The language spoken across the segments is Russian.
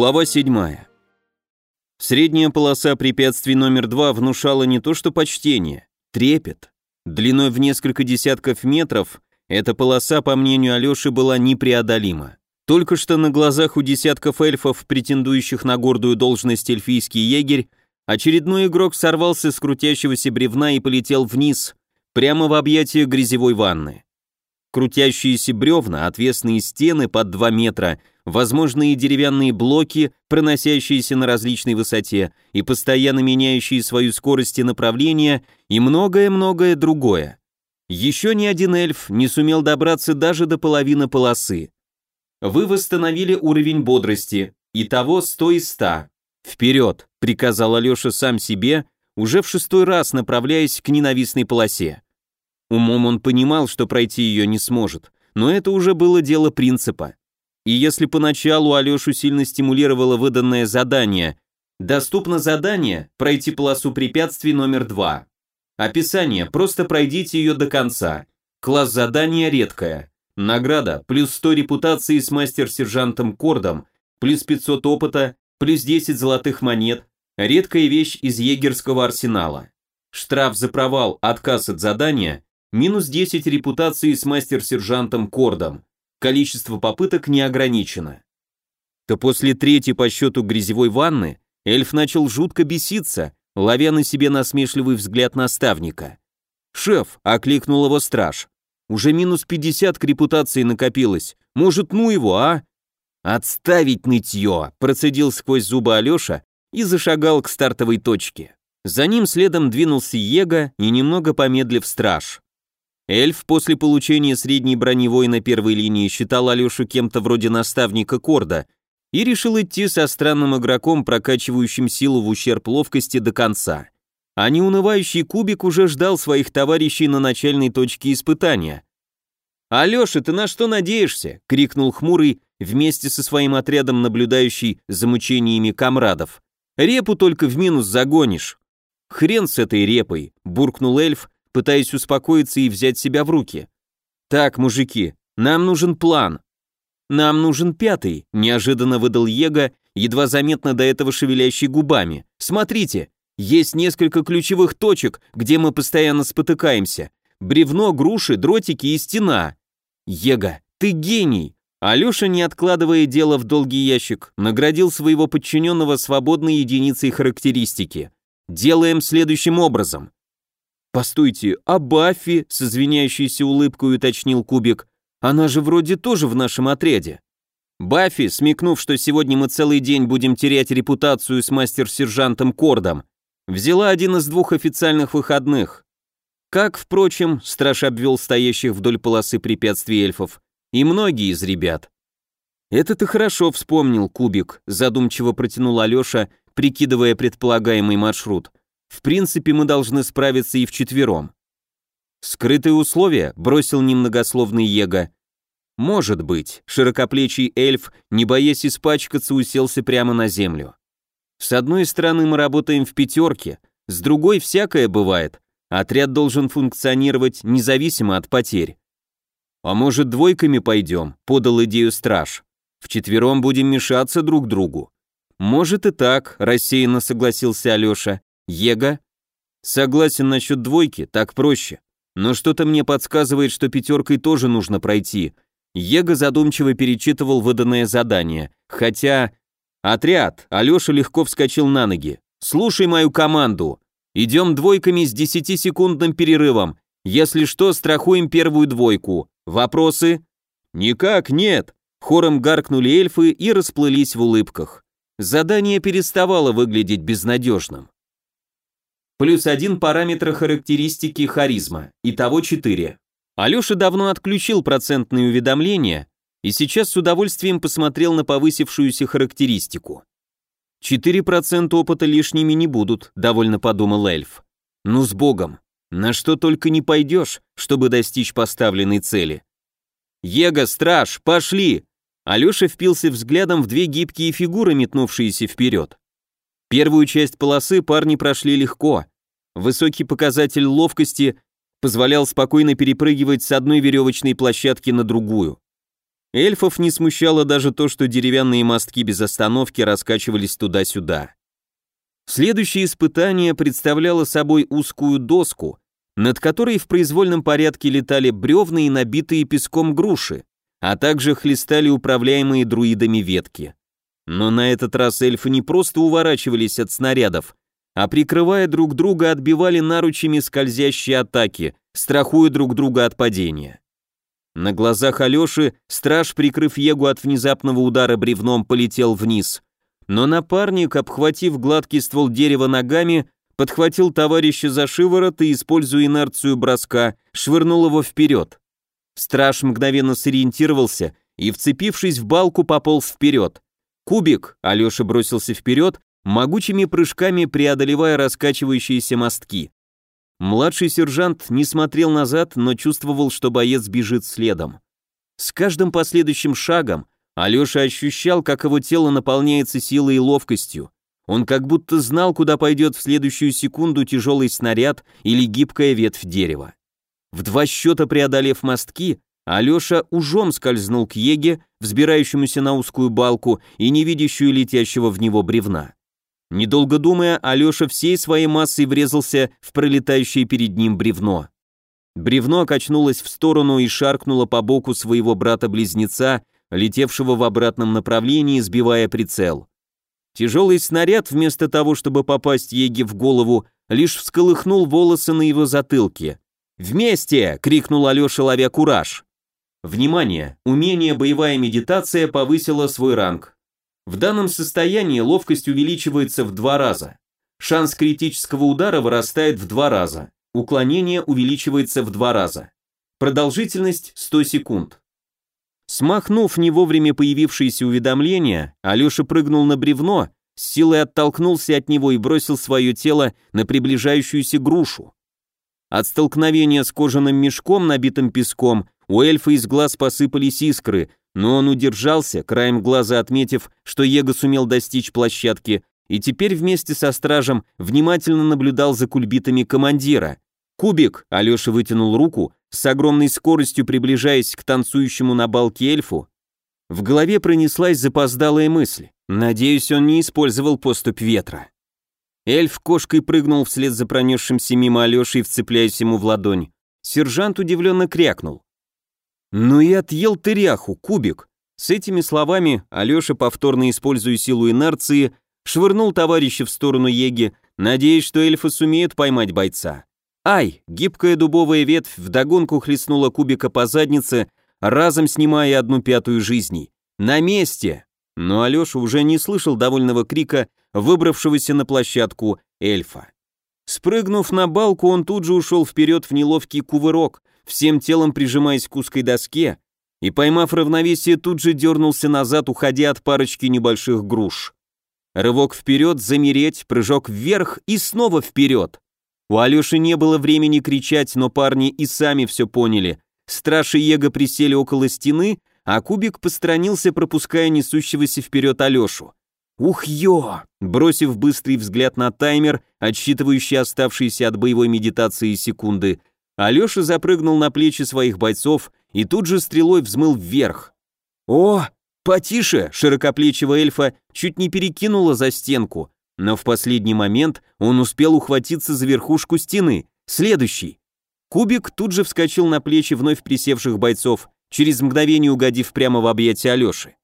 Глава 7. Средняя полоса препятствий номер 2 внушала не то что почтение, трепет. Длиной в несколько десятков метров эта полоса, по мнению Алёши, была непреодолима. Только что на глазах у десятков эльфов, претендующих на гордую должность эльфийский егерь, очередной игрок сорвался с крутящегося бревна и полетел вниз, прямо в объятия грязевой ванны. Крутящиеся бревна, отвесные стены под 2 метра, возможные деревянные блоки, проносящиеся на различной высоте и постоянно меняющие свою скорость и направление, и многое-многое другое. Еще ни один эльф не сумел добраться даже до половины полосы. Вы восстановили уровень бодрости, и того 100 из 100. Вперед, приказал Алеша сам себе, уже в шестой раз направляясь к ненавистной полосе. Умом он понимал, что пройти ее не сможет, но это уже было дело принципа. И если поначалу Алешу сильно стимулировало выданное задание, доступно задание пройти полосу препятствий номер 2. Описание, просто пройдите ее до конца. Класс задания редкое. Награда, плюс 100 репутации с мастер-сержантом Кордом, плюс 500 опыта, плюс 10 золотых монет, редкая вещь из егерского арсенала. Штраф за провал, отказ от задания, минус 10 репутации с мастер-сержантом Кордом. Количество попыток не ограничено. То после третьей по счету грязевой ванны эльф начал жутко беситься, ловя на себе насмешливый взгляд наставника. «Шеф!» — окликнул его страж. «Уже минус 50 к репутации накопилось. Может, ну его, а?» «Отставить нытье!» — процедил сквозь зубы Алеша и зашагал к стартовой точке. За ним следом двинулся Ега и немного помедлив страж. Эльф после получения средней брони воина первой линии считал Алешу кем-то вроде наставника Корда и решил идти со странным игроком, прокачивающим силу в ущерб ловкости до конца. А неунывающий кубик уже ждал своих товарищей на начальной точке испытания. «Алеша, ты на что надеешься?» — крикнул хмурый вместе со своим отрядом, наблюдающий за мучениями комрадов. «Репу только в минус загонишь». «Хрен с этой репой», — буркнул эльф, пытаясь успокоиться и взять себя в руки. «Так, мужики, нам нужен план». «Нам нужен пятый», — неожиданно выдал Его, едва заметно до этого шевелящий губами. «Смотрите, есть несколько ключевых точек, где мы постоянно спотыкаемся. Бревно, груши, дротики и стена». «Его, ты гений!» Алеша, не откладывая дело в долгий ящик, наградил своего подчиненного свободной единицей характеристики. «Делаем следующим образом. «Постойте, а Баффи?» — с извиняющейся улыбкой уточнил Кубик. «Она же вроде тоже в нашем отряде». Баффи, смекнув, что сегодня мы целый день будем терять репутацию с мастер-сержантом Кордом, взяла один из двух официальных выходных. Как, впрочем, страж обвел стоящих вдоль полосы препятствий эльфов, и многие из ребят. «Это ты хорошо вспомнил, Кубик», задумчиво протянул Алеша, прикидывая предполагаемый маршрут. В принципе, мы должны справиться и вчетвером. Скрытые условия, бросил немногословный Его. Может быть, широкоплечий эльф, не боясь испачкаться, уселся прямо на землю. С одной стороны, мы работаем в пятерке, с другой всякое бывает. Отряд должен функционировать независимо от потерь. А может, двойками пойдем, подал идею страж. Вчетвером будем мешаться друг другу. Может и так, рассеянно согласился Алеша. Его? Согласен насчет двойки, так проще. Но что-то мне подсказывает, что пятеркой тоже нужно пройти. Его задумчиво перечитывал выданное задание. Хотя... Отряд! Алеша легко вскочил на ноги. Слушай мою команду. Идем двойками с 10-секундным перерывом. Если что, страхуем первую двойку. Вопросы? Никак нет. Хором гаркнули эльфы и расплылись в улыбках. Задание переставало выглядеть безнадежным. Плюс один параметр характеристики харизма. Итого 4. Алеша давно отключил процентные уведомления и сейчас с удовольствием посмотрел на повысившуюся характеристику. 4% опыта лишними не будут, довольно подумал эльф. Ну с богом, на что только не пойдешь, чтобы достичь поставленной цели. Его, страж, пошли! Алеша впился взглядом в две гибкие фигуры, метнувшиеся вперед. Первую часть полосы парни прошли легко. Высокий показатель ловкости позволял спокойно перепрыгивать с одной веревочной площадки на другую. Эльфов не смущало даже то, что деревянные мостки без остановки раскачивались туда-сюда. Следующее испытание представляло собой узкую доску, над которой в произвольном порядке летали бревна и набитые песком груши, а также хлестали управляемые друидами ветки. Но на этот раз эльфы не просто уворачивались от снарядов, а прикрывая друг друга отбивали наручами скользящие атаки, страхуя друг друга от падения. На глазах Алёши страж, прикрыв Егу от внезапного удара бревном, полетел вниз. Но напарник, обхватив гладкий ствол дерева ногами, подхватил товарища за шиворот и, используя инерцию броска, швырнул его вперед. Страж мгновенно сориентировался и, вцепившись в балку, пополз вперед. Кубик, Алёша бросился вперед, могучими прыжками преодолевая раскачивающиеся мостки. Младший сержант не смотрел назад, но чувствовал, что боец бежит следом. С каждым последующим шагом Алёша ощущал, как его тело наполняется силой и ловкостью. Он как будто знал, куда пойдет в следующую секунду тяжелый снаряд или гибкая ветвь дерева. В два счета преодолев мостки, Алёша ужом скользнул к Еге, взбирающемуся на узкую балку и не видящую летящего в него бревна. Недолго думая, Алёша всей своей массой врезался в пролетающее перед ним бревно. Бревно качнулось в сторону и шаркнуло по боку своего брата-близнеца, летевшего в обратном направлении, сбивая прицел. Тяжелый снаряд, вместо того, чтобы попасть Еге в голову, лишь всколыхнул волосы на его затылке. «Вместе!» — крикнул Алёша, ловя кураж. Внимание! Умение боевая медитация повысило свой ранг. В данном состоянии ловкость увеличивается в два раза. Шанс критического удара вырастает в два раза. Уклонение увеличивается в два раза. Продолжительность 100 секунд. Смахнув не вовремя появившееся уведомление, Алеша прыгнул на бревно, с силой оттолкнулся от него и бросил свое тело на приближающуюся грушу. От столкновения с кожаным мешком, набитым песком, у эльфа из глаз посыпались искры, но он удержался, краем глаза отметив, что Его сумел достичь площадки, и теперь вместе со стражем внимательно наблюдал за кульбитами командира. «Кубик!» — Алеша вытянул руку, с огромной скоростью приближаясь к танцующему на балке эльфу. В голове пронеслась запоздалая мысль. Надеюсь, он не использовал поступь ветра. Эльф кошкой прыгнул вслед за пронесшимся мимо Алешей, вцепляясь ему в ладонь. Сержант удивленно крякнул. «Ну и отъел ты ряху, кубик!» С этими словами Алеша, повторно используя силу инерции, швырнул товарища в сторону Еги, надеясь, что эльфы сумеют поймать бойца. Ай! Гибкая дубовая ветвь вдогонку хлестнула кубика по заднице, разом снимая одну пятую жизней. «На месте!» Но Алеша уже не слышал довольного крика, выбравшегося на площадку эльфа. Спрыгнув на балку, он тут же ушел вперед в неловкий кувырок, всем телом прижимаясь к узкой доске, и, поймав равновесие, тут же дернулся назад, уходя от парочки небольших груш. Рывок вперед, замереть, прыжок вверх и снова вперед. У Алеши не было времени кричать, но парни и сами все поняли. Страж и присели около стены, а Кубик постранился, пропуская несущегося вперед Алешу. «Ух ё!» Бросив быстрый взгляд на таймер, отсчитывающий оставшиеся от боевой медитации секунды, Алеша запрыгнул на плечи своих бойцов и тут же стрелой взмыл вверх. «О, потише!» — широкоплечего эльфа чуть не перекинуло за стенку, но в последний момент он успел ухватиться за верхушку стены. Следующий. Кубик тут же вскочил на плечи вновь присевших бойцов, через мгновение угодив прямо в объятия Алеши.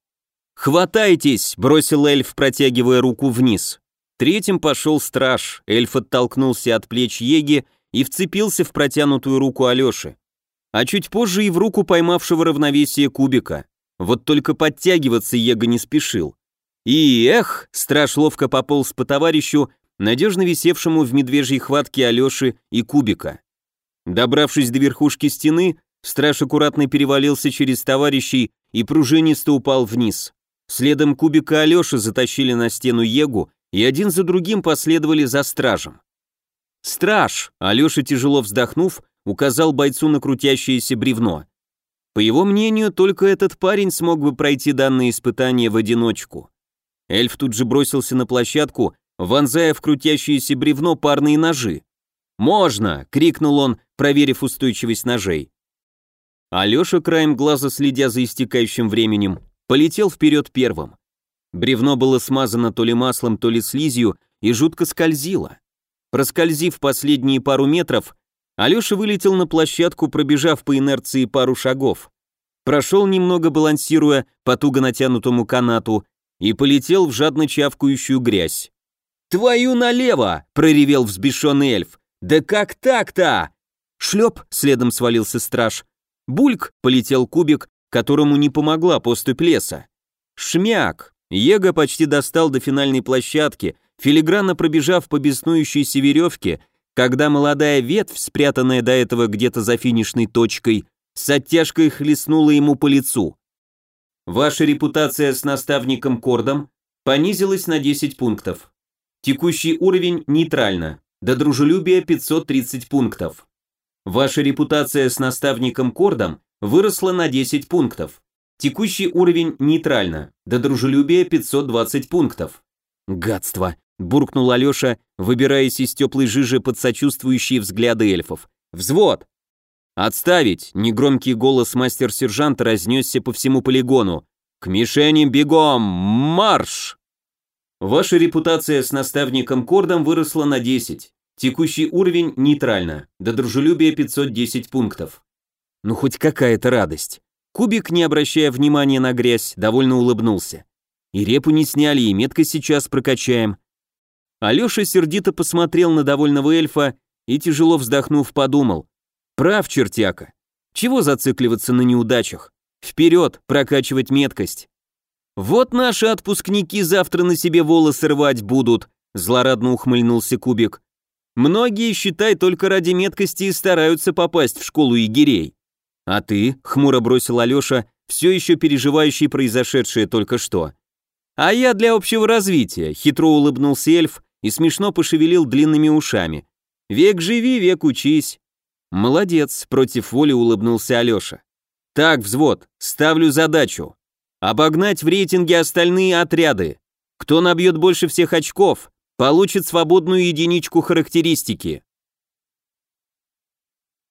«Хватайтесь!» — бросил эльф, протягивая руку вниз. Третьим пошел страж, эльф оттолкнулся от плеч Еги и вцепился в протянутую руку Алёши. А чуть позже и в руку поймавшего равновесие кубика. Вот только подтягиваться Его не спешил. И эх, страж ловко пополз по товарищу, надежно висевшему в медвежьей хватке Алёши и кубика. Добравшись до верхушки стены, страж аккуратно перевалился через товарищей и пружинисто упал вниз. Следом кубика Алёши затащили на стену Егу, и один за другим последовали за стражем. «Страж!» — Алеша, тяжело вздохнув, указал бойцу на крутящееся бревно. По его мнению, только этот парень смог бы пройти данное испытание в одиночку. Эльф тут же бросился на площадку, вонзая в крутящееся бревно парные ножи. «Можно!» — крикнул он, проверив устойчивость ножей. Алеша, краем глаза следя за истекающим временем, полетел вперед первым. Бревно было смазано то ли маслом, то ли слизью и жутко скользило. Проскользив последние пару метров, Алеша вылетел на площадку, пробежав по инерции пару шагов. Прошел немного, балансируя по туго натянутому канату, и полетел в жадно чавкающую грязь. «Твою налево!» — проревел взбешенный эльф. «Да как так-то?» Шлеп, следом свалился страж. Бульк полетел кубик, которому не помогла поступь леса. Шмяк! Его почти достал до финальной площадки, филигранно пробежав по беснующейся веревке, когда молодая ветвь, спрятанная до этого где-то за финишной точкой, с оттяжкой хлестнула ему по лицу. Ваша репутация с наставником Кордом понизилась на 10 пунктов. Текущий уровень нейтрально, до дружелюбия 530 пунктов. Ваша репутация с наставником Кордом выросла на 10 пунктов. Текущий уровень нейтрально, до дружелюбия 520 пунктов. Гадство, буркнул Алёша, выбираясь из теплой жижи под сочувствующие взгляды эльфов. Взвод! Отставить! Негромкий голос мастер-сержанта разнесся по всему полигону. К мишени бегом! Марш! Ваша репутация с наставником Кордом выросла на 10. Текущий уровень нейтрально. До дружелюбия 510 пунктов. Ну хоть какая-то радость. Кубик, не обращая внимания на грязь, довольно улыбнулся. И репу не сняли, и метко сейчас прокачаем. Алёша сердито посмотрел на довольного эльфа и, тяжело вздохнув, подумал. Прав, чертяка. Чего зацикливаться на неудачах? Вперед, прокачивать меткость. Вот наши отпускники завтра на себе волосы рвать будут, злорадно ухмыльнулся Кубик. Многие, считай, только ради меткости и стараются попасть в школу егерей. А ты, хмуро бросил Алёша, все еще переживающий произошедшее только что. А я для общего развития, хитро улыбнулся эльф и смешно пошевелил длинными ушами. Век живи, век учись. Молодец, против воли улыбнулся Алёша. Так, взвод, ставлю задачу. Обогнать в рейтинге остальные отряды. Кто набьет больше всех очков, получит свободную единичку характеристики.